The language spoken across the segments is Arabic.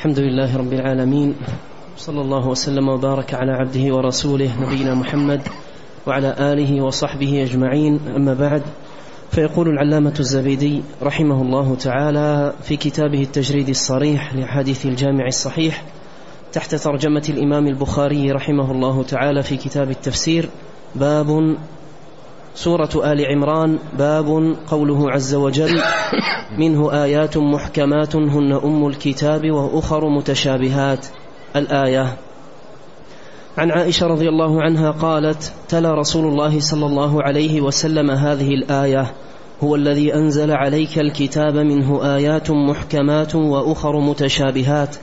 الحمد لله رب العالمين صلى الله وسلم وبارك على عبده ورسوله نبينا محمد وعلى آله وصحبه أجمعين. أما بعد فيقول العلامة الزبيدي رحمه الله تعالى في كتابه التجريد الصريح لحديث الجامع الصحيح تحت ترجمة الإمام البخاري رحمه الله تعالى في كتاب التفسير باب سورة آل عمران باب قوله عز وجل منه آيات محكمات هن أم الكتاب وأخر متشابهات. الآية عن عائشة رضي الله عنها قالت تلا رسول الله صلى الله عليه وسلم هذه الآية هو الذي أنزل عليك الكتاب منه آيات محكمات وأخر متشابهات.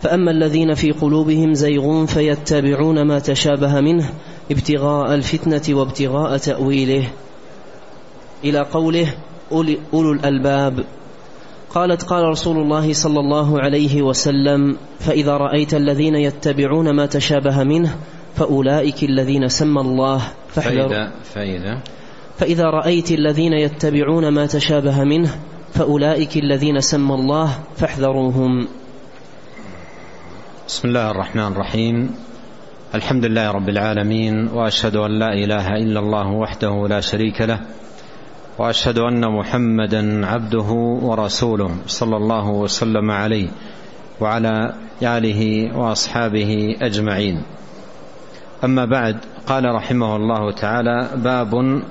فأما الذين في قلوبهم زيغ فيتبعون ما تشابه منه ابتغاء الفتنة وابتغاء تأويله. إلى قوله أولو الألباب. قالت قال رسول الله صلى الله عليه وسلم فإذا رأيت الذين يتبعون ما تشابه منه فأولئك الذين سمى الله. فإذا, فإذا, فإذا رأيت الذين يتبعون ما تشابه منه فأولئك الذين سمى الله فاحذروهم. بسم الله الرحمن الرحيم. الحمد لله رب العالمين وأشهد أن لا إله إلا الله وحده لا شريك له وأشهد أن محمدا عبده ورسوله صلى الله وسلم عليه وعلى آله وأصحابه أجمعين. أما بعد قال رحمه الله تعالى باب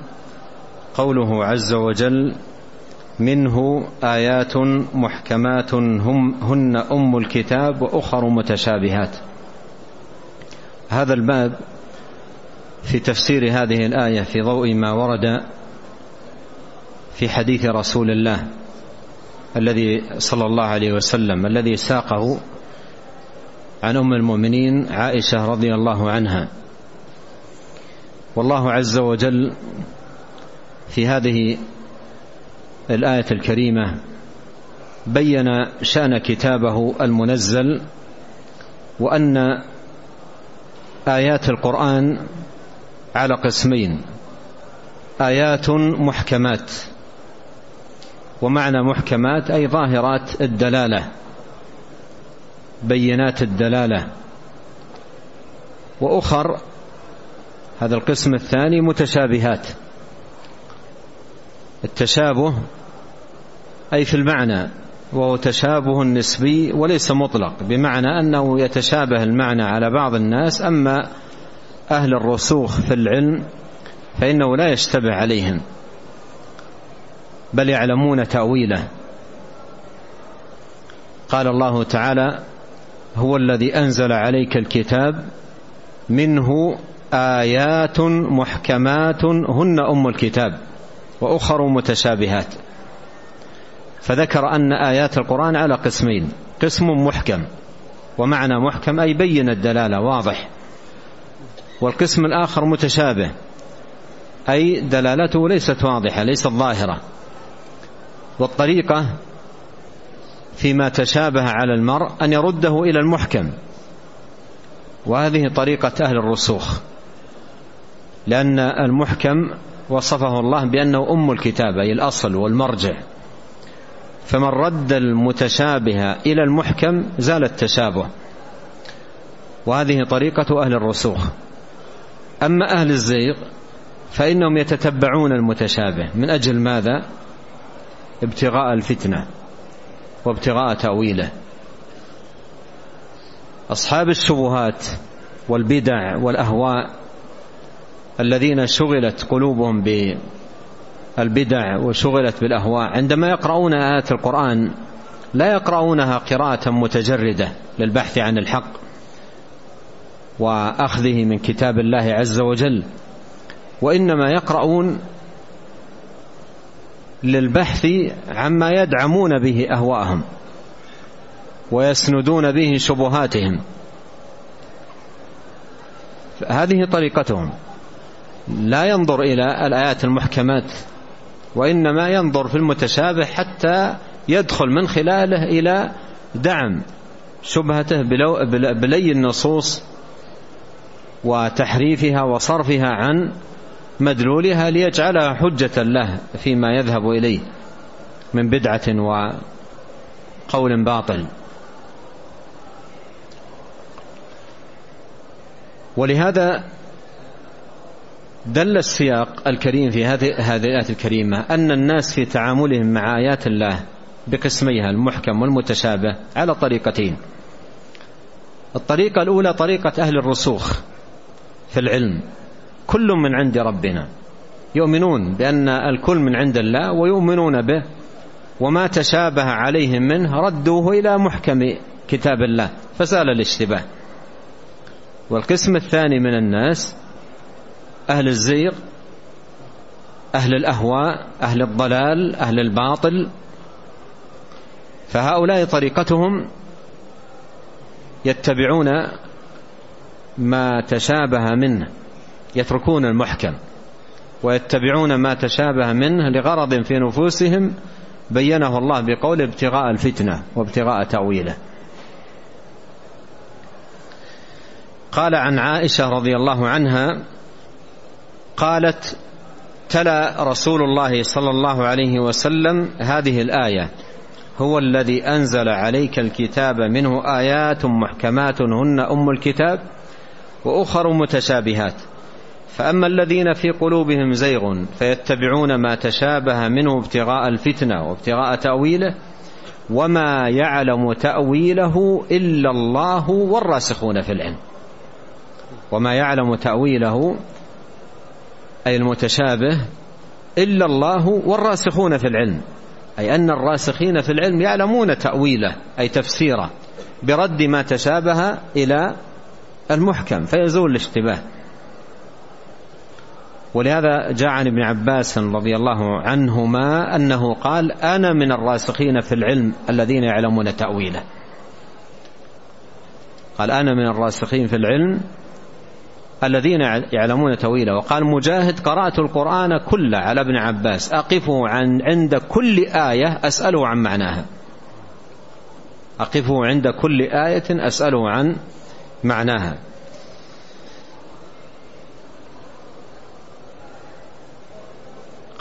قوله عز وجل منه آيات محكمات هم هن أم الكتاب وأخر متشابهات. هذا الباب في تفسير هذه الآية في ضوء ما ورد في حديث رسول الله الذي صلى الله عليه وسلم الذي ساقه عن أم المؤمنين عائشة رضي الله عنها. والله عز وجل في هذه الآية الكريمة بين شأن كتابه المنزل وأن آيات القرآن على قسمين آيات محكمات. ومعنى محكمات أي ظاهرات الدلالة بينات الدلالة. وأخر هذا القسم الثاني متشابهات. التشابه أي في المعنى وهو تشابه نسبي وليس مطلق بمعنى أنه يتشابه المعنى على بعض الناس أما أهل الرسوخ في العلم فإنه لا يشتبه عليهم. بل يعلمون تأويله. قال الله تعالى هو الذي أنزل عليك الكتاب منه آيات محكمات هن أم الكتاب وأخر متشابهات. فذكر أن آيات القرآن على قسمين قسم محكم ومعنى محكم أي بين الدلالة واضح. والقسم الآخر متشابه أي دلالته ليست واضحة ليست ظاهرة. والطريقة فيما تشابه على المرء أن يرده إلى المحكم. وهذه طريقة أهل الرسوخ لأن المحكم وصفه الله بأنه أم الكتاب أي الأصل والمرجع. فمن رد المتشابه إلى المحكم زال التشابه. وهذه طريقة أهل الرسوخ. أما أهل الزيغ فإنهم يتتبعون المتشابه. من أجل ماذا؟ ابتغاء الفتنة وابتغاء تأويله. أصحاب الشبهات والبدع والأهواء الذين شغلت قلوبهم بالبدع وشغلت بالأهواء عندما يقرؤون آيات القرآن لا يقرؤونها قراءة متجردة للبحث عن الحق وأخذه من كتاب الله عز وجل وإنما يقرؤون للبحث عما يدعمون به أهواءهم ويسندون به شبهاتهم. هذه طريقتهم. لا ينظر إلى الآيات المحكمات وإنما ينظر في المتشابه حتى يدخل من خلاله إلى دعم شبهته بلي النصوص وتحريفها وصرفها عن مدلولها ليجعلها حجة له فيما يذهب إليه من بدعة وقول باطل. ولهذا دل السياق الكريم في هذه هذه الآية الكريمة أن الناس في تعاملهم مع آيات الله بقسميها المحكم والمتشابه على طريقتين. الطريقة الأولى طريقة أهل الرسوخ في العلم. كل من عند ربنا. يؤمنون بأن الكل من عند الله ويؤمنون به وما تشابه عليهم منه ردوه إلى محكم كتاب الله. فسأل الاشتباه. والقسم الثاني من الناس أهل الزيغ أهل الأهواء أهل الضلال أهل الباطل. فهؤلاء طريقتهم يتبعون ما تشابه منه. يتركون المحكم ويتبعون ما تشابه منه لغرض في نفوسهم بينه الله بقول ابتغاء الفتنة وابتغاء تأويله. قال عن عائشة رضي الله عنها قالت تلا رسول الله صلى الله عليه وسلم هذه الآية. هو الذي أنزل عليك الكتاب منه آيات محكمات هن أم الكتاب وأخر متشابهات. فأما الذين في قلوبهم زيغ فيتبعون ما تشابه منه ابتغاء الفتنة وابتغاء تأويله وما يعلم تأويله إلا الله والراسخون في العلم. وما يعلم تأويله أي المتشابه إلا الله والراسخون في العلم. أي أن الراسخين في العلم يعلمون تأويله أي تفسيره برد ما تشابه إلى المحكم فيزول الاشتباه. ولهذا جاء عن ابن عباس رضي الله عنهما أنه قال أنا من الراسخين في العلم الذين يعلمون تأويله. قال أنا من الراسخين في العلم الذين يعلمون تأويله. وقال مجاهد قرأت القرآن كله على ابن عباس. اقفه عن عند كل آية أسأله عن معناها. اقفه عند كل آية أسأله عن معناها.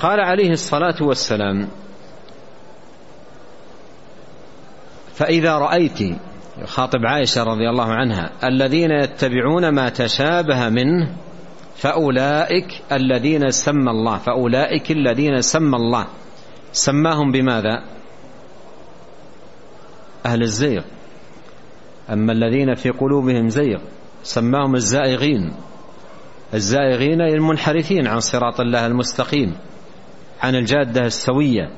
قال عليه الصلاة والسلام فإذا رأيت يخاطب عائشة رضي الله عنها الذين يتبعون ما تشابه منه فأولئك الذين سمى الله فأولئك الذين سمى الله. سماهم بماذا؟ أهل الزيغ. أما الذين في قلوبهم زيغ سماهم الزائغين. الزائغين المنحرفين عن صراط الله المستقيم. عن الجادة السوية.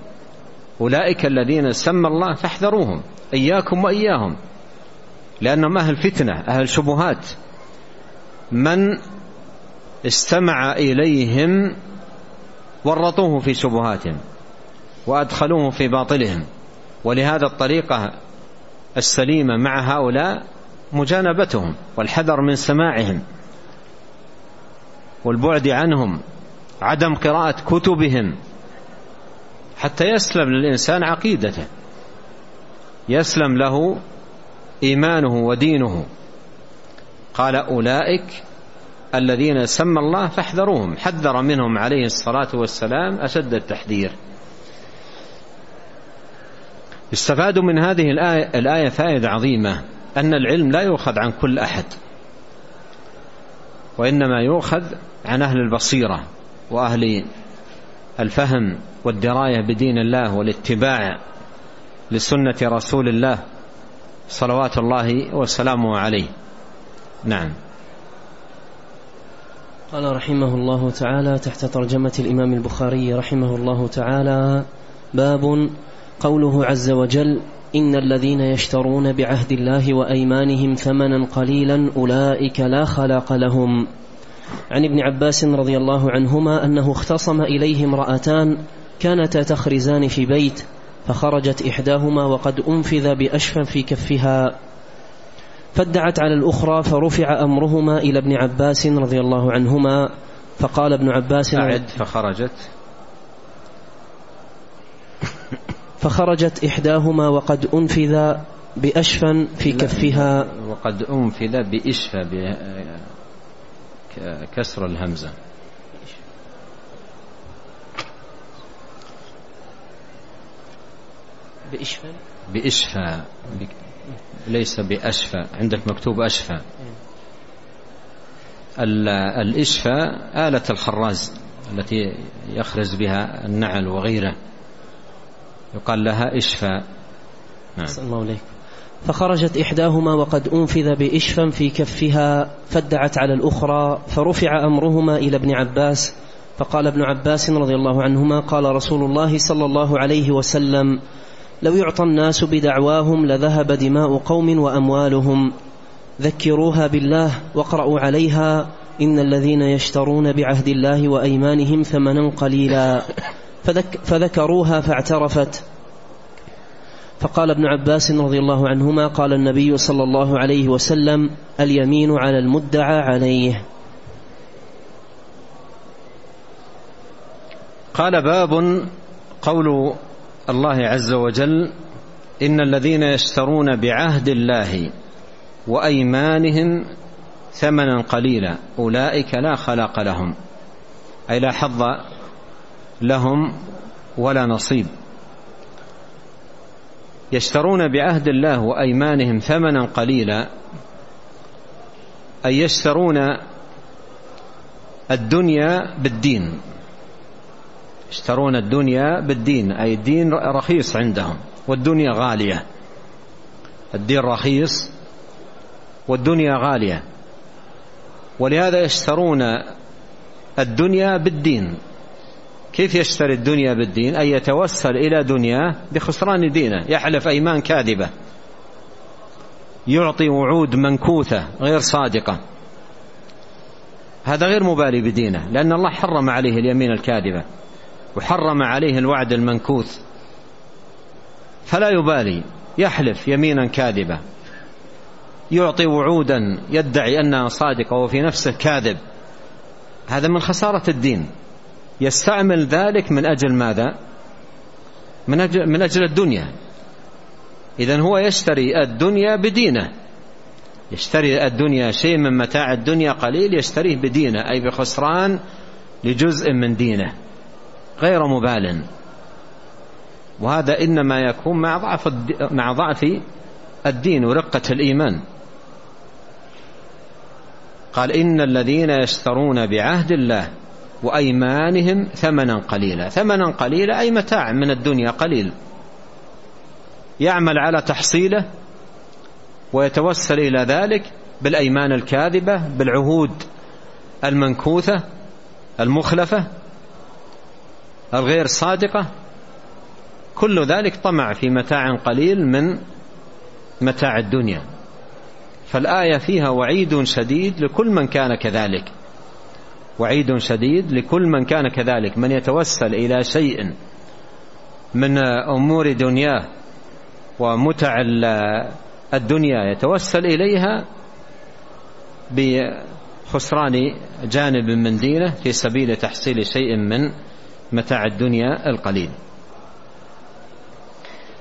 أولئك الذين سمى الله فاحذروهم إياكم وإياهم لأنهم أهل فتنة أهل شبهات. من استمع إليهم ورطوه في شبهاتهم وأدخلوه في باطلهم. ولهذا الطريقة السليمة مع هؤلاء مجانبتهم والحذر من سماعهم والبعد عنهم عدم قراءة كتبهم حتى يسلم للإنسان عقيدته. يسلم له إيمانه ودينه. قال أولئك الذين سمى الله فاحذروهم. حذر منهم عليه الصلاة والسلام أشد التحذير. استفادوا من هذه الآية, الآية فائدة عظيمة أن العلم لا يؤخذ عن كل أحد وإنما يؤخذ عن أهل البصيرة وأهل الفهم والدراية بدين الله والاتباع لسنة رسول الله صلوات الله وسلامه عليه. نعم. قال رحمه الله تعالى تحت ترجمة الإمام البخاري رحمه الله تعالى باب قوله عز وجل إن الذين يشترون بعهد الله وأيمانهم ثمنا قليلا أولئك لا خلاق لهم. عن ابن عباس رضي الله عنهما أنه اختصم إليه امرأتان كانتا تخرزان في بيت فخرجت إحداهما وقد أنفذ بأشفى في كفها. فادعت على الأخرى فرفع أمرهما إلى ابن عباس رضي الله عنهما فقال ابن عباس أعد فخرجت. فخرجت إحداهما وقد أنفذ بأشفى في كفها. وقد أنفذ بإشفى كسر الهمزة. بإشفى بإشفى ليس بأشفى عندك مكتوب أشفى الإشفاء آلة الخراز التي يخرز بها النعل وغيره. يقال لها إشفاء. نعم. الله عليك فخرجت إحداهما وقد أنفذ بإشفا في كفها فادعت على الأخرى فرفع أمرهما إلى ابن عباس فقال ابن عباس رضي الله عنهما قال رسول الله صلى الله عليه وسلم لو يعطى الناس بدعواهم لذهب دماء قوم وأموالهم ذكروها بالله واقرأوا عليها إن الذين يشترون بعهد الله وأيمانهم ثمنا قليلا فذك فذكروها فاعترفت فقال ابن عباس رضي الله عنهما قال النبي صلى الله عليه وسلم اليمين على المدعى عليه. قال باب قول الله عز وجل إن الذين يشترون بعهد الله وأيمانهم ثمنا قليلا أولئك لا خلاق لهم أي لا حظ لهم ولا نصيب. يشترون بعهد الله وأيمانهم ثمنا قليلا أي يشترون الدنيا بالدين. يشترون الدنيا بالدين أي الدين رخيص عندهم والدنيا غالية. الدين رخيص والدنيا غالية. ولهذا يشترون الدنيا بالدين. كيف يشتري الدنيا بالدين؟ أي يتوسل إلى دنياه بخسران دينه يحلف أيمان كاذبة. يعطي وعود منكوثة غير صادقة. هذا غير مبالي بدينه لأن الله حرم عليه اليمين الكاذبة وحرم عليه الوعد المنكوث. فلا يبالي يحلف يمينا كاذبة. يعطي وعودا يدعي أنها صادقة وفي نفسه كاذب. هذا من خسارة الدين. يستعمل ذلك من أجل ماذا؟ من أجل, من أجل الدنيا. إذا هو يشتري الدنيا بدينه. يشتري الدنيا شيء من متاع الدنيا قليل يشتريه بدينه أي بخسران لجزء من دينه غير مبال. وهذا إنما يكون مع ضعف مع ضعف الدين ورقة الإيمان. قال إن الذين يشترون بعهد الله وأيمانهم ثمنا قليلا. ثمنا قليلا أي متاع من الدنيا قليل. يعمل على تحصيله ويتوسل إلى ذلك بالأيمان الكاذبة بالعهود المنكوثة المخلفة الغير صادقة. كل ذلك طمع في متاع قليل من متاع الدنيا. فالآية فيها وعيد شديد لكل من كان كذلك. وعيد شديد لكل من كان كذلك من يتوسل إلى شيء من أمور دنياه ومتع الدنيا يتوسل إليها بخسران جانب من دينه في سبيل تحصيل شيء من متاع الدنيا القليل.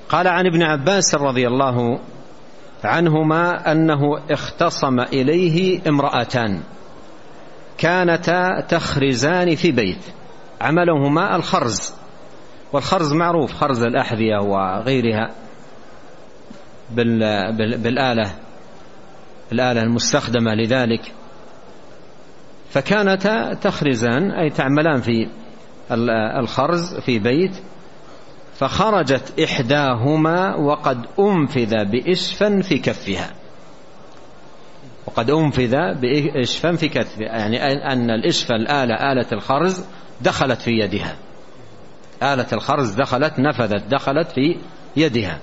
قال عن ابن عباس رضي الله عنهما أنه اختصم إليه امرأتان. كانتا تخرزان في بيت. عملهما الخرز. والخرز معروف خرز الأحذية وغيرها بالآلة الآلة المستخدمة لذلك. فكانتا تخرزان أي تعملان في الخرز في بيت. فخرجت إحداهما وقد أنفذ بإشفا في كفها. وقد أنفذ بإشفا في كفها يعني أن الإشفا الآلة آلة الخرز دخلت في يدها. آلة الخرز دخلت نفذت دخلت في يدها.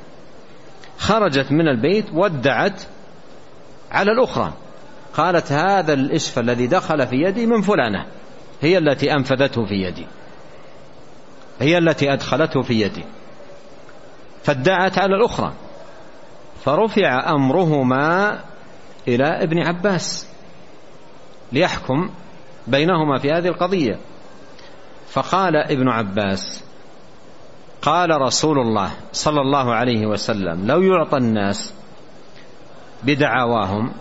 خرجت من البيت ودعت على الأخرى. قالت هذا الإشف الذي دخل في يدي من فلانة هي التي أنفذته في يدي. هي التي أدخلته في يدي. فادعت على الأخرى. فرفع أمرهما إلى ابن عباس ليحكم بينهما في هذه القضية فقال ابن عباس قال رسول الله صلى الله عليه وسلم لو يعطى الناس بدعواهم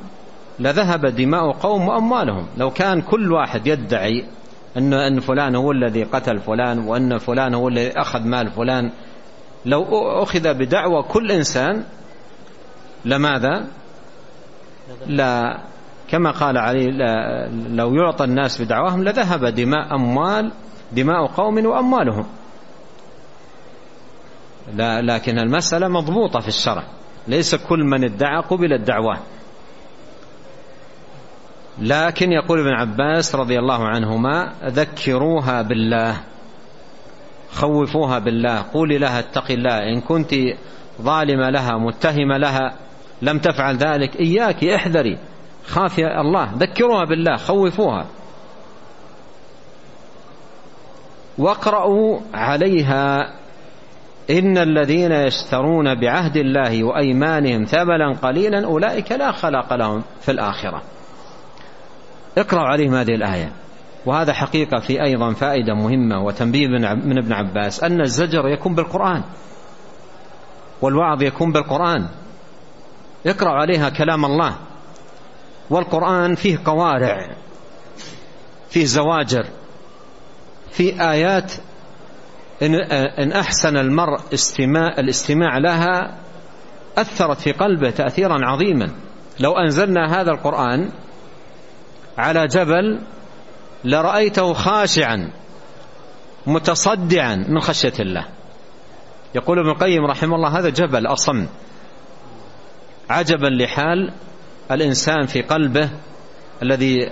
لذهب دماء قوم وأموالهم لو كان كل واحد يدعي أن أن فلان هو الذي قتل فلان وأن فلان هو الذي أخذ مال فلان لو أخذ بدعوى كل إنسان لماذا؟ لا كما قال علي لو يعطى الناس بدعواهم لذهب دماء أموال دماء قوم وأموالهم. لا لكن المسألة مضبوطة في الشرع. ليس كل من ادعى قبل الدعوة. لكن يقول ابن عباس رضي الله عنهما ذكروها بالله خوفوها بالله قولي لها اتق الله إن كنت ظالمة لها متهمة لها لم تفعل ذلك إياك إحذري. خافي الله ذكروها بالله خوفوها. واقرأوا عليها إن الذين يشترون بعهد الله وأيمانهم ثمنا قليلا أولئك لا خلاق لهم في الآخرة. اقرأوا عليهم هذه الآية. وهذا حقيقة في أيضا فائدة مهمة وتنبيه من ابن عباس أن الزجر يكون بالقرآن. والوعظ يكون بالقرآن. اقرأ عليها كلام الله. والقرآن فيه قوارع فيه زواجر في آيات. إن, إن أحسن المرء استماع الاستماع لها أثرت في قلبه تأثيرا عظيما. لو أنزلنا هذا القرآن على جبل لرأيته خاشعا متصدعا من خشية الله. يقول ابن القيم رحمه الله هذا جبل أصم. عجبا لحال الإنسان في قلبه الذي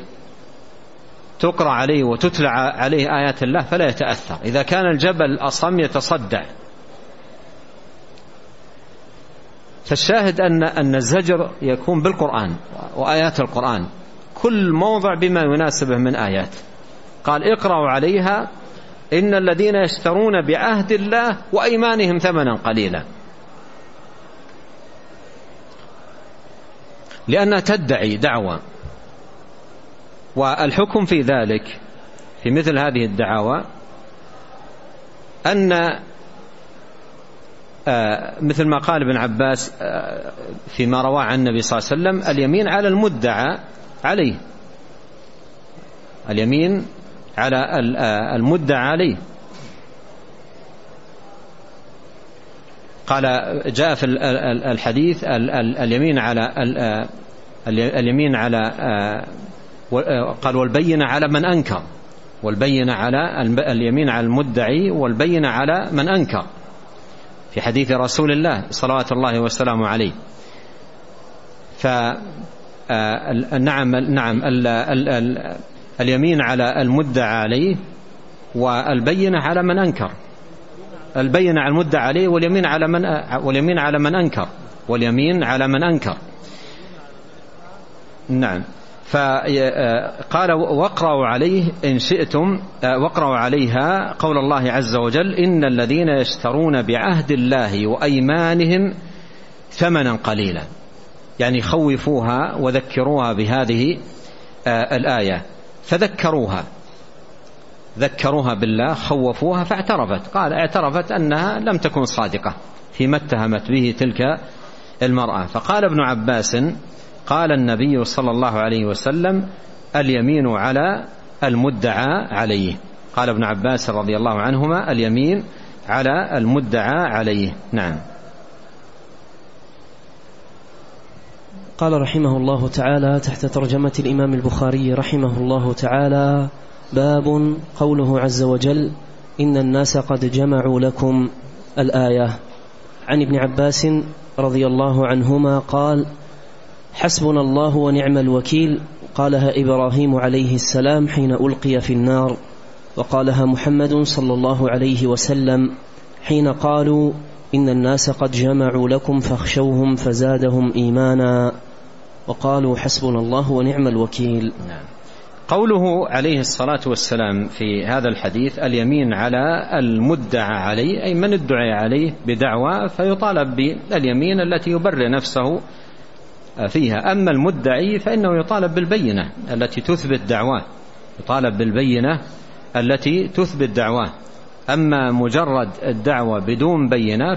تقرأ عليه وتتلى عليه آيات الله فلا يتأثر. إذا كان الجبل أصم يتصدع. فالشاهد أن أن الزجر يكون بالقرآن وآيات القرآن. كل موضع بما يناسبه من آيات. قال اقرأوا عليها. إن الذين يشترون بعهد الله وأيمانهم ثمنا قليلا. لأنها تدعي دعوة. والحكم في ذلك في مثل هذه الدعاوى أن آه، مثل ما قال ابن عباس آه، فيما رواه عن النبي صلى الله عليه وسلم اليمين على المدعى عليه. اليمين على آه، المدعى عليه. قال جاء في الحديث اليمين على اليمين على قال والبينة على من أنكر. والبينة على اليمين على المدعي والبينة على من أنكر. في حديث رسول الله صلوات الله وسلامه عليه. ف نعم نعم ال اليمين على المدعى عليه والبينة على من أنكر. البينة على المدعى عليه واليمين على من واليمين على من أنكر. واليمين على من أنكر. نعم. فقال واقرأوا عليه إن شئتم واقرأوا عليها قول الله عز وجل إن الذين يشترون بعهد الله وأيمانهم ثمنا قليلا. يعني خوفوها وذكروها بهذه الآية. فذكروها. ذكروها بالله خوفوها فاعترفت. قال اعترفت أنها لم تكن صادقة فيما اتهمت به تلك المرأة. فقال ابن عباس قال النبي صلى الله عليه وسلم اليمين على المدعى عليه. قال ابن عباس رضي الله عنهما اليمين على المدعى عليه. نعم. قال رحمه الله تعالى تحت ترجمة الإمام البخاري رحمه الله تعالى باب قوله عز وجل إن الناس قد جمعوا لكم الآية. عن ابن عباس رضي الله عنهما قال حسبنا الله ونعم الوكيل. قالها إبراهيم عليه السلام حين ألقي في النار. وقالها محمد صلى الله عليه وسلم حين قالوا إن الناس قد جمعوا لكم فاخشوهم فزادهم إيمانا. وقالوا حسبنا الله ونعم الوكيل. نعم. قوله عليه الصلاة والسلام في هذا الحديث اليمين على المدعى عليه أي من ادعي عليه بدعوى فيطالب باليمين التي يبرر نفسه فيها. أما المدعي فإنه يطالب بالبينة التي تثبت دعواه يطالب بالبينة التي تثبت دعواه. أما مجرد الدعوة بدون بينة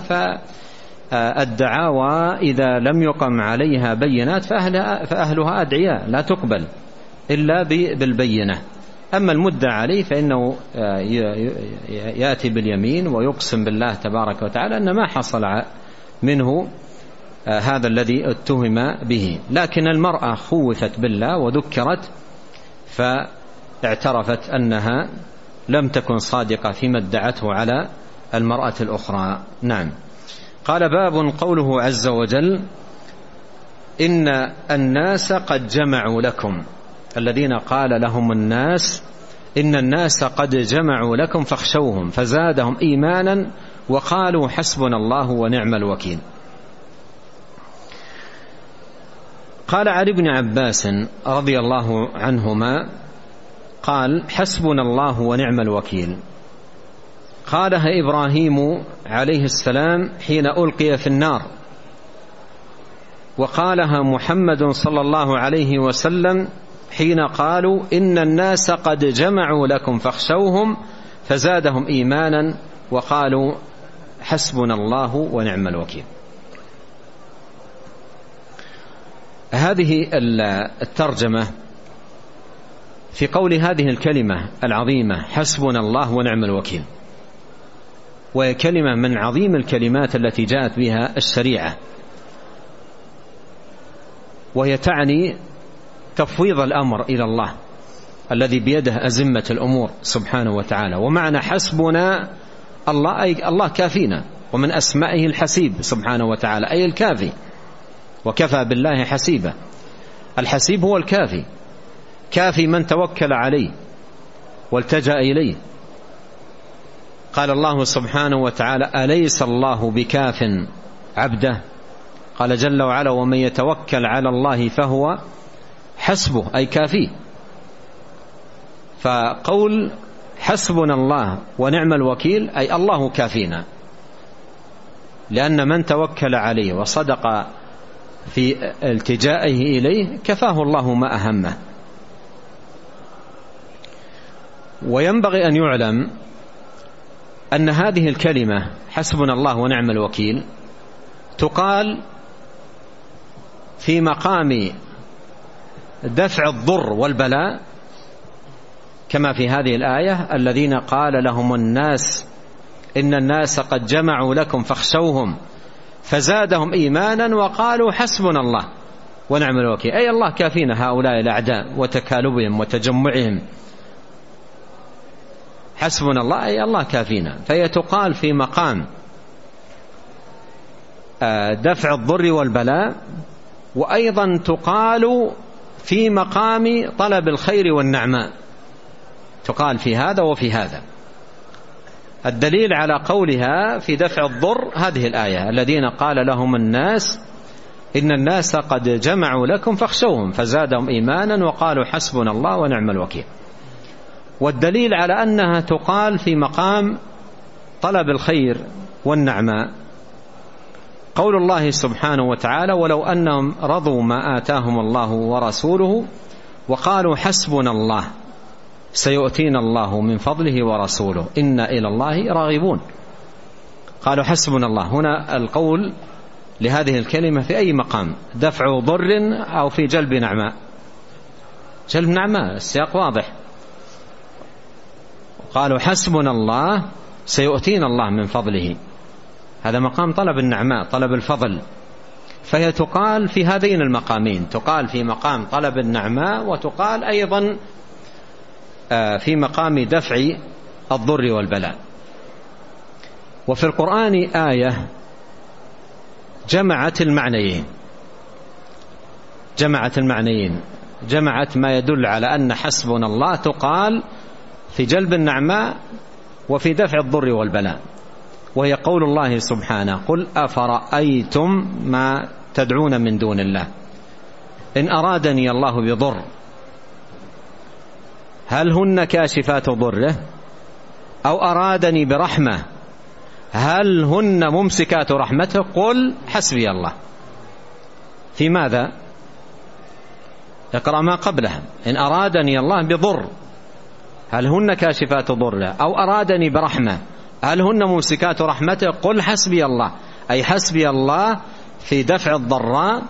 فالدعاوى إذا لم يقم عليها بينات فأهلها, فأهلها أدعياء لا تقبل. إلا بالبينة. أما المدعى عليه فإنه يأتي باليمين ويقسم بالله تبارك وتعالى أن ما حصل منه آه، هذا الذي اتهم به. لكن المرأة خوفت بالله وذكرت فاعترفت أنها لم تكن صادقة فيما ادعته على المرأة الأخرى. نعم. قال باب قوله عز وجل إن الناس قد جمعوا لكم. الذين قال لهم الناس إن الناس قد جمعوا لكم فاخشوهم فزادهم إيمانا وقالوا حسبنا الله ونعم الوكيل. قال علي بن عباس رضي الله عنهما قال حسبنا الله ونعم الوكيل. قالها إبراهيم عليه السلام حين ألقي في النار. وقالها محمد صلى الله عليه وسلم حين قالوا إن الناس قد جمعوا لكم فاخشوهم فزادهم إيمانا وقالوا حسبنا الله ونعم الوكيل. هذه الترجمة في قول هذه الكلمة العظيمة حسبنا الله ونعم الوكيل. وهي كلمة من عظيم الكلمات التي جاءت بها الشريعة. وهي تعني تفويض الأمر إلى الله الذي بيده أزمة الأمور سبحانه وتعالى. ومعنى حسبنا الله أي الله كافينا ومن أسمائه الحسيب سبحانه وتعالى أي الكافي وكفى بالله حسيبا. الحسيب هو الكافي كافي من توكل عليه والتجأ إليه. قال الله سبحانه وتعالى أليس الله بكاف عبده؟ قال جل وعلا ومن يتوكل على الله فهو حسبه أي كافيه فقول حسبنا الله ونعم الوكيل أي الله كافينا. لأن من توكل عليه وصدق في التجائه إليه كفاه الله ما أهمه. وينبغي أن يعلم أن هذه الكلمة حسبنا الله ونعم الوكيل تقال في مقام دفع الضر والبلاء كما في هذه الآية الذين قال لهم الناس إن الناس قد جمعوا لكم فاخشوهم فزادهم إيمانا وقالوا حسبنا الله ونعم الوكيل. أي الله كافينا هؤلاء الأعداء وتكالبهم وتجمعهم. حسبنا الله أي الله كافينا. فهي تقال في مقام آه، دفع الضر والبلاء وأيضا تقال في مقام طلب الخير والنعماء تقال في هذا وفي هذا. الدليل على قولها في دفع الضر هذه الآية. الذين قال لهم الناس إن الناس قد جمعوا لكم فاخشوهم فزادهم إيمانا وقالوا حسبنا الله ونعم الوكيل. والدليل على أنها تقال في مقام طلب الخير والنعماء قول الله سبحانه وتعالى ولو أنهم رضوا ما آتاهم الله ورسوله وقالوا حسبنا الله سيؤتينا الله من فضله ورسوله إنا إلى الله راغبون. قالوا حسبنا الله. هنا القول لهذه الكلمة في أي مقام؟ دفع ضر أو في جلب نعماء جلب نعماء السياق واضح. قالوا حسبنا الله سيؤتينا الله من فضله. هذا مقام طلب النعماء طلب الفضل. فهي تقال في هذين المقامين تقال في مقام طلب النعماء وتقال أيضا آه، في مقام دفع الضر والبلاء. وفي القرآن آية جمعت المعنيين. جمعت المعنيين. جمعت ما يدل على أن حسبنا الله تقال في جلب النعماء وفي دفع الضر والبلاء. وهي قول الله سبحانه قل أفرأيتم ما تدعون من دون الله؟ إن أرادني الله بضر هل هن كاشفات ضره؟ أو أرادني برحمة هل هن ممسكات رحمته؟ قل حسبي الله. في ماذا؟ اقرأ ما قبلها. إن أرادني الله بضر هل هن كاشفات ضره؟ أو أرادني برحمة هل هن ممسكات رحمته؟ قل حسبي الله. أي حسبي الله في دفع الضراء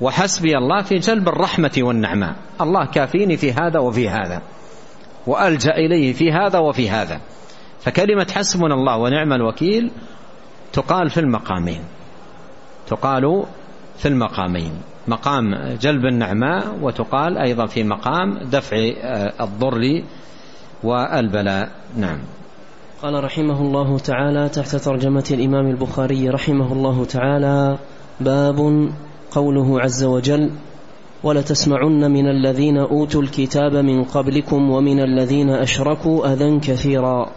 وحسبي الله في جلب الرحمة والنعمة. الله كافيني في هذا وفي هذا وألجأ إليه في هذا وفي هذا. فكلمة حسبنا الله ونعم الوكيل تقال في المقامين. تقال في المقامين. مقام جلب النعماء وتقال أيضا في مقام دفع الضر والبلاء. نعم. قال رحمه الله تعالى تحت ترجمة الإمام البخاري رحمه الله تعالى باب قوله عز وجل ولتسمعن من الذين أوتوا الكتاب من قبلكم ومن الذين أشركوا أذى كثيرا.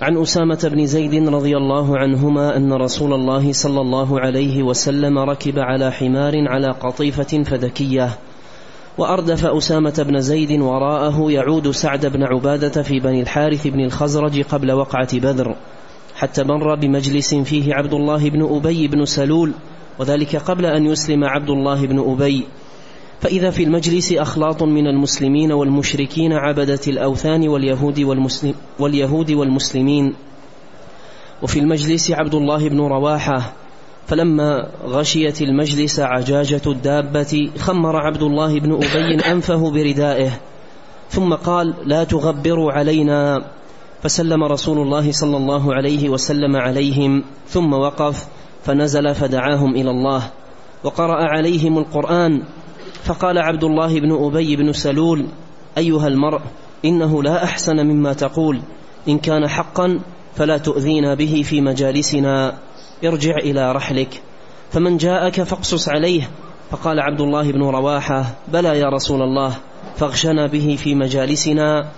عن أسامة بن زيد رضي الله عنهما أن رسول الله صلى الله عليه وسلم ركب على حمار على قطيفة فذكية. وأردف أسامة بن زيد وراءه يعود سعد بن عبادة في بني الحارث بن الخزرج قبل وقعة بدر حتى مر بمجلس فيه عبد الله بن أبي بن سلول وذلك قبل أن يسلم عبد الله بن أبي. فإذا في المجلس أخلاط من المسلمين والمشركين عبدة الأوثان واليهود, والمسلم واليهود والمسلمين. وفي المجلس عبد الله بن رواحة فلما غشيت المجلس عجاجة الدابة خمر عبد الله بن أبي أنفه بردائه ثم قال لا تغبروا علينا. فسلم رسول الله صلى الله عليه وسلم عليهم ثم وقف فنزل فدعاهم إلى الله وقرأ عليهم القرآن فقال عبد الله بن أبي بن سلول أيها المرء إنه لا أحسن مما تقول إن كان حقا فلا تؤذينا به في مجالسنا. ارجع إلى رحلك. فمن جاءك فاقصص عليه. فقال عبد الله بن رواحة بلى يا رسول الله فاغشنا به في مجالسنا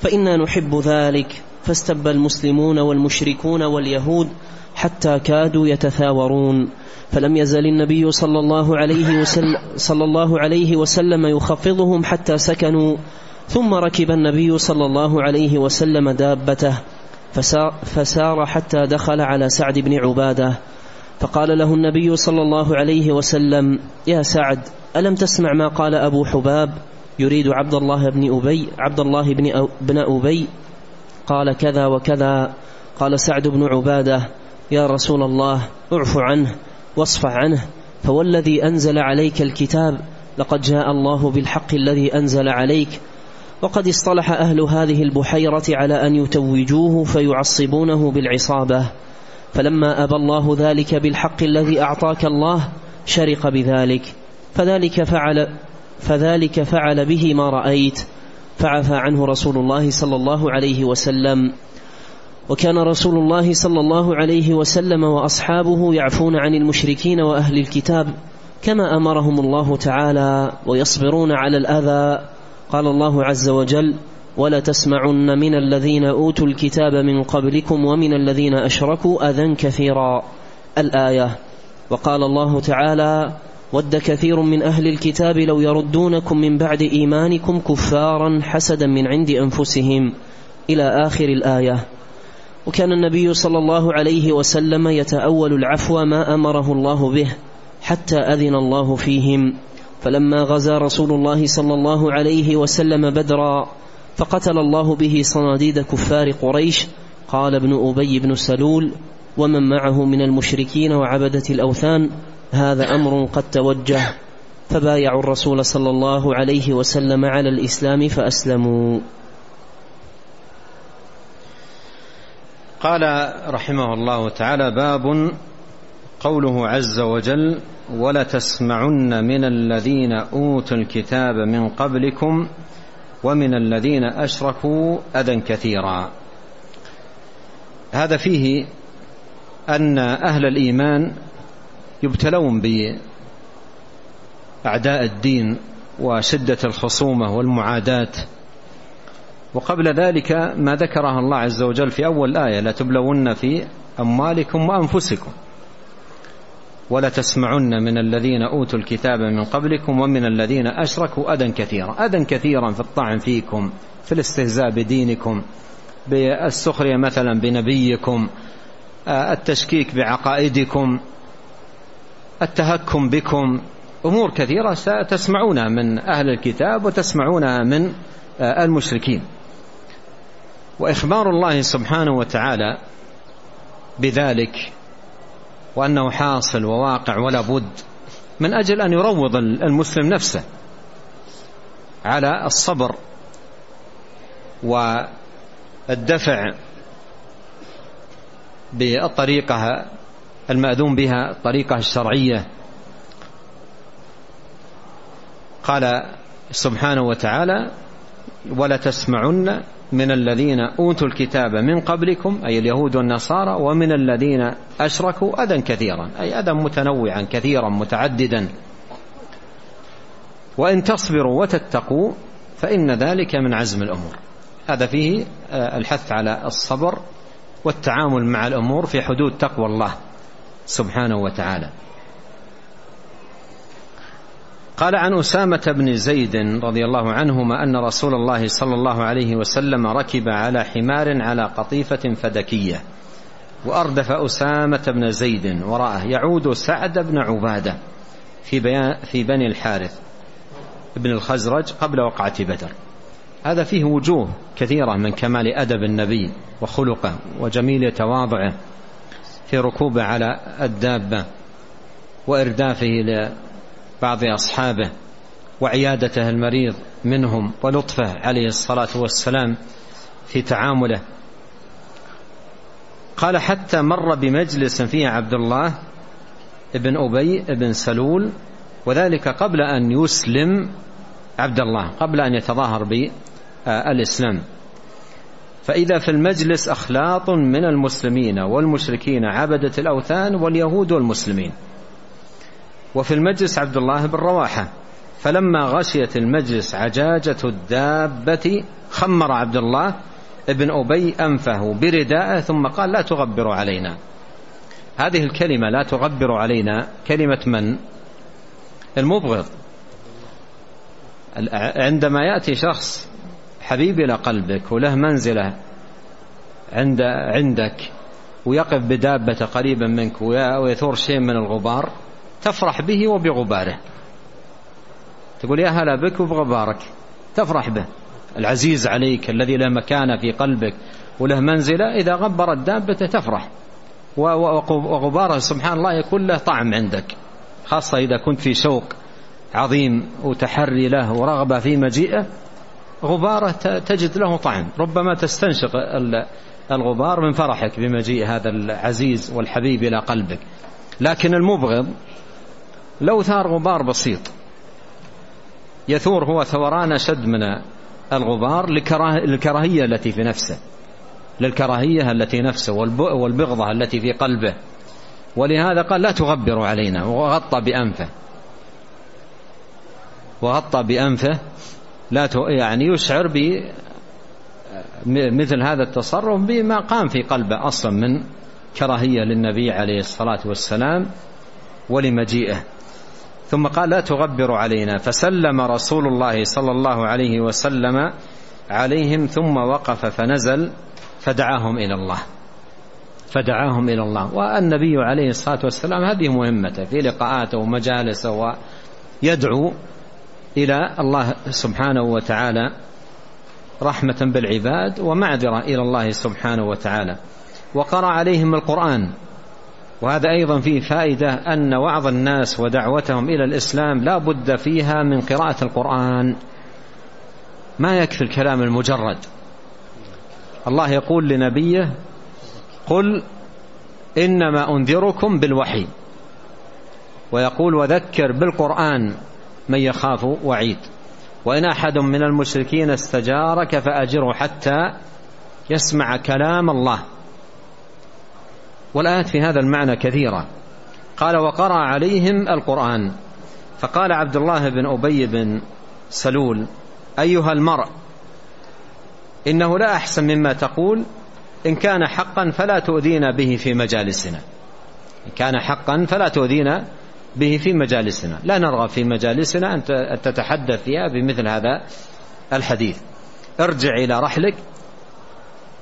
فإنا نحب ذلك. فاستب المسلمون والمشركون واليهود حتى كادوا يتثاورون. فلم يزل النبي صلى الله عليه وسلم صلى الله عليه وسلم يخفضهم حتى سكنوا. ثم ركب النبي صلى الله عليه وسلم دابته. فسار حتى دخل على سعد بن عبادة. فقال له النبي صلى الله عليه وسلم يا سعد ألم تسمع ما قال أبو حباب يريد عبد الله بن أبي عبد الله بن بن أبي؟ قال كذا وكذا. قال سعد بن عبادة يا رسول الله اعف عنه واصفح عنه فوالذي أنزل عليك الكتاب لقد جاء الله بالحق الذي أنزل عليك وقد اصطلح أهل هذه البحيرة على أن يتوجوه فيعصبونه بالعصابة. فلما أبى الله ذلك بالحق الذي أعطاك الله شرق بذلك. فذلك فعل فذلك فعل به ما رأيت. فعفى عنه رسول الله صلى الله عليه وسلم. وكان رسول الله صلى الله عليه وسلم وأصحابه يعفون عن المشركين وأهل الكتاب كما أمرهم الله تعالى ويصبرون على الأذى. قال الله عز وجل ولا تسمعن من الذين أوتوا الكتاب من قبلكم ومن الذين أشركوا أذى كثيرا الآية وقال الله تعالى ود كثير من أهل الكتاب لو يردونكم من بعد إيمانكم كفارا حسدا من عند أنفسهم إلى آخر الآية وكان النبي صلى الله عليه وسلم يتأول العفو ما أمره الله به حتى أذن الله فيهم فلما غزا رسول الله صلى الله عليه وسلم بدرا فقتل الله به صناديد كفار قريش. قال ابن أبي بن سلول ومن معه من المشركين وعبدة الأوثان هذا أمر قد توجه فبايعوا الرسول صلى الله عليه وسلم على الإسلام فأسلموا. قال رحمه الله تعالى باب قوله عز وجل ولتسمعن من الذين أوتوا الكتاب من قبلكم ومن الذين أشركوا أذى كثيرا. هذا فيه أن أهل الإيمان يبتلون بأعداء الدين وشدة الخصومة والمعاداة. وقبل ذلك ما ذكرها الله عز وجل في أول آية لتبلون في أموالكم وأنفسكم. ولا تسمعن من الذين أوتوا الكتاب من قبلكم ومن الذين أشركوا أذى كثيرا. أذى كثيرا في الطعن فيكم في الاستهزاء بدينكم بالسخرية مثلا بنبيكم التشكيك بعقائدكم التهكم بكم. أمور كثيرة ستسمعونها من أهل الكتاب وتسمعونها من المشركين. وإخبار الله سبحانه وتعالى بذلك وأنه حاصل وواقع ولا بد من أجل أن يروض المسلم نفسه على الصبر والدفع بالطريقة المأذون بها الطريقة الشرعية. قال سبحانه وتعالى ولا تسمعن من الذين أوتوا الكتاب من قبلكم أي اليهود والنصارى ومن الذين أشركوا أذى كثيرا أي أذى متنوعا كثيرا متعددا. وإن تصبروا وتتقوا فإن ذلك من عزم الأمور. هذا فيه آه، الحث على الصبر والتعامل مع الأمور في حدود تقوى الله سبحانه وتعالى. قال عن أسامة بن زيد رضي الله عنهما أن رسول الله صلى الله عليه وسلم ركب على حمار على قطيفة فدكية وأردف أسامة بن زيد وراءه يعود سعد بن عبادة في, في بني الحارث بن الخزرج قبل وقعة بدر. هذا فيه وجوه كثيرة من كمال أدب النبي وخلقه وجميل تواضعه في ركوبه على الدابة وإردافه لبعض أصحابه وعيادته المريض منهم ولطفه عليه الصلاة والسلام في تعامله. قال حتى مر بمجلس فيه عبد الله ابن أبي ابن سلول وذلك قبل أن يسلم عبد الله قبل أن يتظاهر بالإسلام. فإذا في المجلس أخلاط من المسلمين والمشركين عبدة الأوثان واليهود والمسلمين. وفي المجلس عبد الله بن رواحة. فلما غشيت المجلس عجاجة الدابة خمر عبد الله ابن أبي أنفه برداءه ثم قال لا تغبروا علينا. هذه الكلمة لا تغبروا علينا كلمة من؟ المبغض. عندما يأتي شخص حبيب إلى قلبك وله منزلة عند عندك ويقف بدابة قريبا منك ويثور شيء من الغبار تفرح به وبغباره. تقول يا هلا بك وبغبارك. تفرح به. العزيز عليك الذي له مكانة في قلبك وله منزلة إذا غبر الدابة تفرح. وغباره سبحان الله يكون له طعم عندك. خاصة إذا كنت في شوق عظيم وتحري له ورغبة في مجيئه غبارة تجد له طعم. ربما تستنشق الغبار من فرحك بمجيء هذا العزيز والحبيب إلى قلبك. لكن المبغض لو ثار غبار بسيط. يثور هو ثوران أشد من الغبار للكراهية التي في نفسه. للكراهية التي نفسه والبغضة التي في قلبه. ولهذا قال لا تغبروا علينا وغطى بأنفه. وغطى بأنفه. لا يعني يشعر ب مثل هذا التصرف بما قام في قلبه أصلا من كراهية للنبي عليه الصلاة والسلام ولمجيئه. ثم قال لا تغبروا علينا. فسلم رسول الله صلى الله عليه وسلم عليهم ثم وقف فنزل فدعاهم إلى الله. فدعاهم إلى الله. والنبي عليه الصلاة والسلام هذه مهمته في لقاءاته ومجالسه ويدعو إلى الله سبحانه وتعالى رحمة بالعباد ومعذرة إلى الله سبحانه وتعالى. وقرأ عليهم القرآن. وهذا أيضا فيه فائدة أن وعظ الناس ودعوتهم إلى الإسلام لا بد فيها من قراءة القرآن. ما يكفي الكلام المجرد. الله يقول لنبيه قل إنما أنذركم بالوحي. ويقول وذكر بالقرآن من يخاف وعيد. وإن أحد من المشركين استجارك فأجره حتى يسمع كلام الله. والآيات في هذا المعنى كثيرة. قال وقرأ عليهم القرآن. فقال عبد الله بن أبي بن سلول أيها المرء إنه لا أحسن مما تقول إن كان حقا فلا تؤذينا به في مجالسنا. إن كان حقا فلا تؤذينا به في مجالسنا. لا نرغب في مجالسنا أن تتحدث فيها بمثل هذا الحديث. ارجع إلى رحلك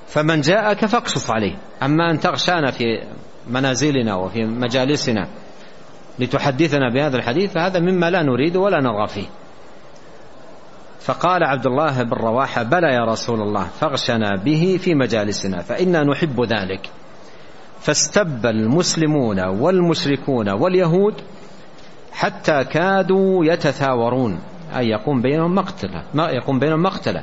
فمن جاءك فاقصص عليه. أما أن تغشانا في منازلنا وفي مجالسنا لتحدثنا بهذا الحديث فهذا مما لا نريد ولا نرغب فيه. فقال عبد الله بن رواحة بلى يا رسول الله فاغشنا به في مجالسنا فإنا نحب ذلك. فاستب المسلمون والمشركون واليهود حتى كادوا يتثاورون. أي يقوم بينهم مقتلة ما يقوم بينهم مقتلة.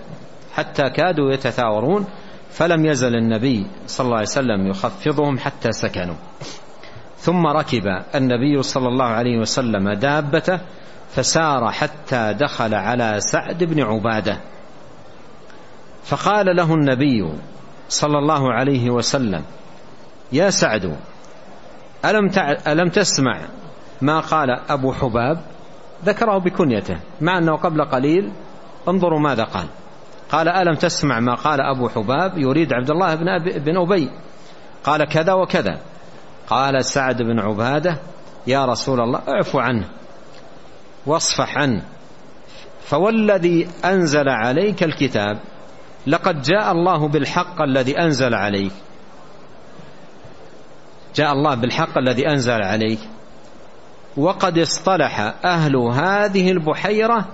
حتى كادوا يتثاورون فلم يزل النبي صلى الله عليه وسلم يخفضهم حتى سكنوا. ثم ركب النبي صلى الله عليه وسلم دابته فسار حتى دخل على سعد بن عبادة. فقال له النبي صلى الله عليه وسلم يا سعد ألم, ألم تسمع ما قال أبو حباب؟ ذكره بكنيته مع أنه قبل قليل. انظروا ماذا قال. قال ألم تسمع ما قال أبو حباب يريد عبد الله بن, أبي بن أبي؟ قال كذا وكذا. قال سعد بن عبادة يا رسول الله اعفو عنه واصفح عنه. فوالذي أنزل عليك الكتاب لقد جاء الله بالحق الذي أنزل عليك. جاء الله بالحق الذي أنزل عليك. وقد اصطلح أهل هذه البحيرة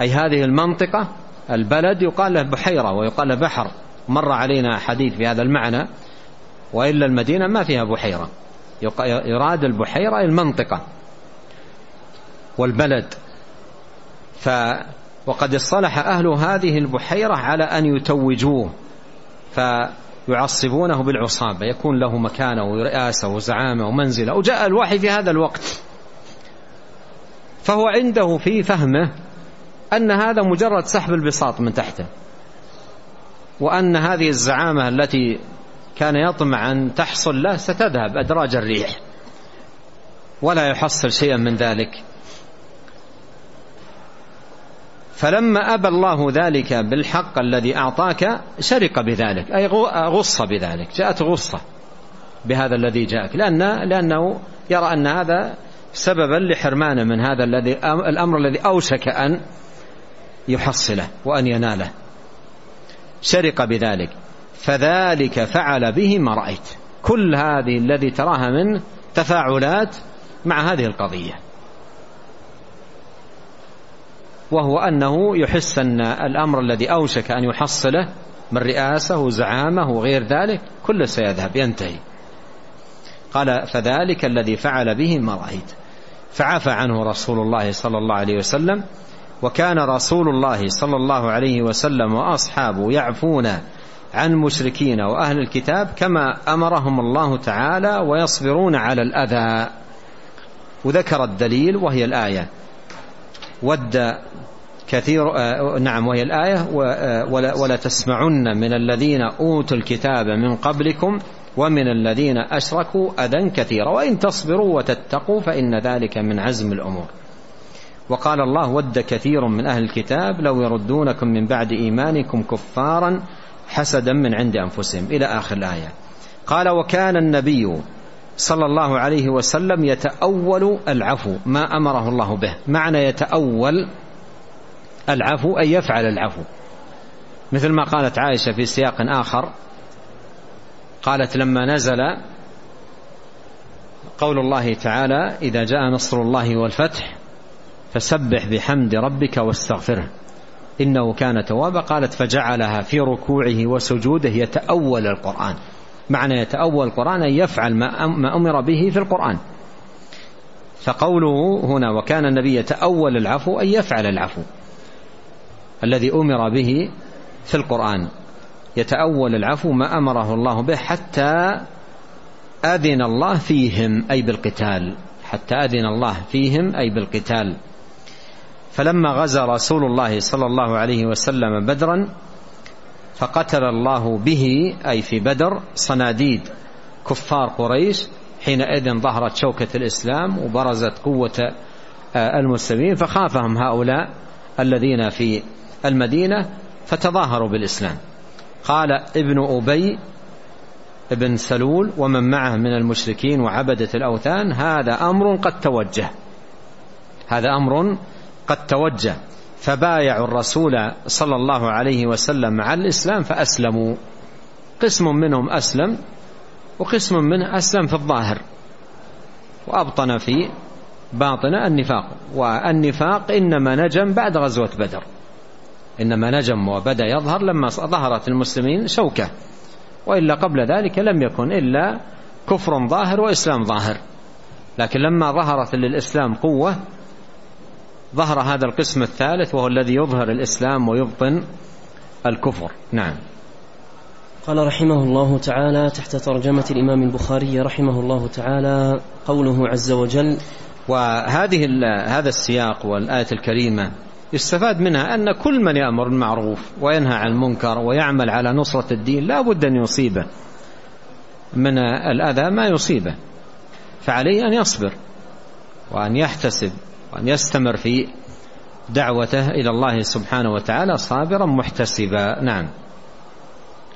أي هذه المنطقة البلد يقال له بحيرة ويقال له بحر. مر علينا حديث في هذا المعنى وإلا المدينة ما فيها بحيرة. يراد البحيرة المنطقة والبلد. ف وقد اصطلح أهل هذه البحيرة على أن يتوجوه فيعصبونه بالعصابة. يكون له مكانة ورئاسة وزعامة ومنزلة. وجاء الوحي في هذا الوقت. فهو عنده في فهمه أن هذا مجرد سحب البساط من تحته وأن هذه الزعامة التي كان يطمع أن تحصل له ستذهب أدراج الريح ولا يحصل شيئا من ذلك. فلما أبى الله ذلك بالحق الذي أعطاك شرق بذلك أي غص بذلك جاءت غصة بهذا الذي جاءك لأن لأنه يرى أن هذا سببا لحرمانه من هذا الذي الأمر الذي أوشك أن يحصله وأن يناله. شرق بذلك. فذلك فعل به ما رأيت. كل هذه الذي تراها من تفاعلات مع هذه القضية. وهو أنه يحس أن الأمر الذي أوشك أن يحصله من رئاسة وزعامة وغير ذلك كله سيذهب ينتهي. قال فذلك الذي فعل به ما رأيت. فعفى عنه رسول الله صلى الله عليه وسلم وكان رسول الله صلى الله عليه وسلم وأصحابه يعفون عن مشركين وأهل الكتاب كما أمرهم الله تعالى ويصبرون على الأذى. وذكر الدليل وهي الآية. ود كثير آه نعم وهي الآية آه ولا, تسمعن من الذين أوتوا الكتاب من قبلكم ومن الذين أشركوا أذى كثيرا. وإن تصبروا وتتقوا فإن ذلك من عزم الأمور. وقال الله ود كثير من أهل الكتاب لو يردونكم من بعد إيمانكم كفارا حسدا من عند أنفسهم. إلى آخر الآية. قال وكان النبي صلى الله عليه وسلم يتأول العفو ما أمره الله به. معنى يتأول العفو أن يفعل العفو. مثل ما قالت عائشة في سياق آخر قالت لما نزل قول الله تعالى إذا جاء نصر الله والفتح فسبح بحمد ربك واستغفره. إنه كان توابا. قالت فجعلها في ركوعه وسجوده يتأول القرآن. معنى يتأول القرآن أن يفعل ما أمر به في القرآن. فقوله هنا وكان النبي يتأول العفو أن يفعل العفو. الذي أمر به في القرآن. يتأول العفو ما أمره الله به حتى أذن الله فيهم أي بالقتال. حتى أذن الله فيهم أي بالقتال. فلما غزا رسول الله صلى الله عليه وسلم بدرا فقتل الله به أي في بدر صناديد كفار قريش حينئذ ظهرت شوكة الإسلام وبرزت قوة آه، المسلمين فخافهم هؤلاء الذين في المدينة فتظاهروا بالإسلام. قال ابن أبي ابن سلول ومن معه من المشركين وعبدة الأوثان هذا أمر قد توجه. هذا أمر قد توجه فبايعوا الرسول صلى الله عليه وسلم على الإسلام فأسلموا. قسم منهم أسلم وقسم منه أسلم في الظاهر. وأبطن في باطن النفاق. والنفاق إنما نجم بعد غزوة بدر. إنما نجم وبدأ يظهر لما ظهرت المسلمين شوكة. وإلا قبل ذلك لم يكن إلا كفر ظاهر وإسلام ظاهر. لكن لما ظهرت للإسلام قوة ظهر هذا القسم الثالث وهو الذي يظهر الإسلام ويبطن الكفر. نعم. قال رحمه الله تعالى تحت ترجمة الإمام البخاري رحمه الله تعالى قوله عز وجل وهذه هذا السياق والآية الكريمة يستفاد منها أن كل من يأمر بالمعروف وينهى عن المنكر ويعمل على نصرة الدين لا بد أن يصيبه. من الأذى ما يصيبه. فعليه أن يصبر وأن يحتسب وأن يستمر في دعوته إلى الله سبحانه وتعالى صابرا محتسبا. نعم.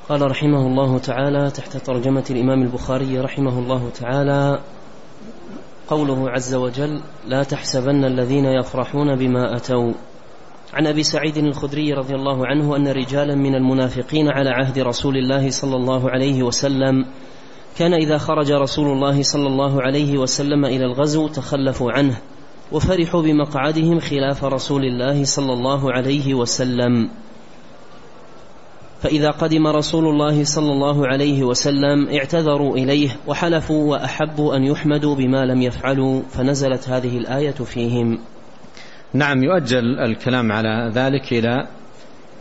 قال رحمه الله تعالى تحت ترجمة الإمام البخاري رحمه الله تعالى قوله عز وجل لا تحسبن الذين يفرحون بما أتوا عن أبي سعيد الخدري رضي الله عنه أن رجالا من المنافقين على عهد رسول الله صلى الله عليه وسلم كان إذا خرج رسول الله صلى الله عليه وسلم إلى الغزو تخلفوا عنه. وفرحوا بمقعدهم خلاف رسول الله صلى الله عليه وسلم. فإذا قدم رسول الله صلى الله عليه وسلم اعتذروا إليه وحلفوا وأحبوا أن يحمدوا بما لم يفعلوا فنزلت هذه الآية فيهم. نعم يؤجل الكلام على ذلك إلى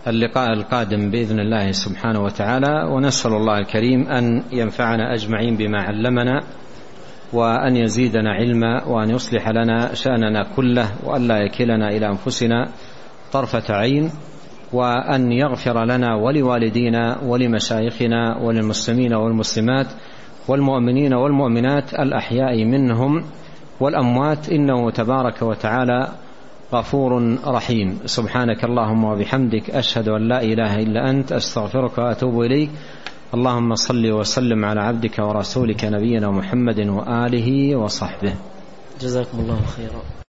اللقاء القادم بإذن الله سبحانه وتعالى ونسأل الله الكريم أن ينفعنا أجمعين بما علمنا وأن يزيدنا علما وأن يصلح لنا شأننا كله وأن لا يكلنا إلى أنفسنا طرفة عين وأن يغفر لنا ولوالدينا ولمشايخنا وللمسلمين والمسلمات والمؤمنين والمؤمنات الأحياء منهم والأموات إنه تبارك وتعالى غفور رحيم. سبحانك اللهم وبحمدك أشهد أن لا إله إلا أنت أستغفرك وأتوب إليك. اللهم صل وسلم على عبدك ورسولك نبينا محمد وآله وصحبه. جزاكم الله خيرا.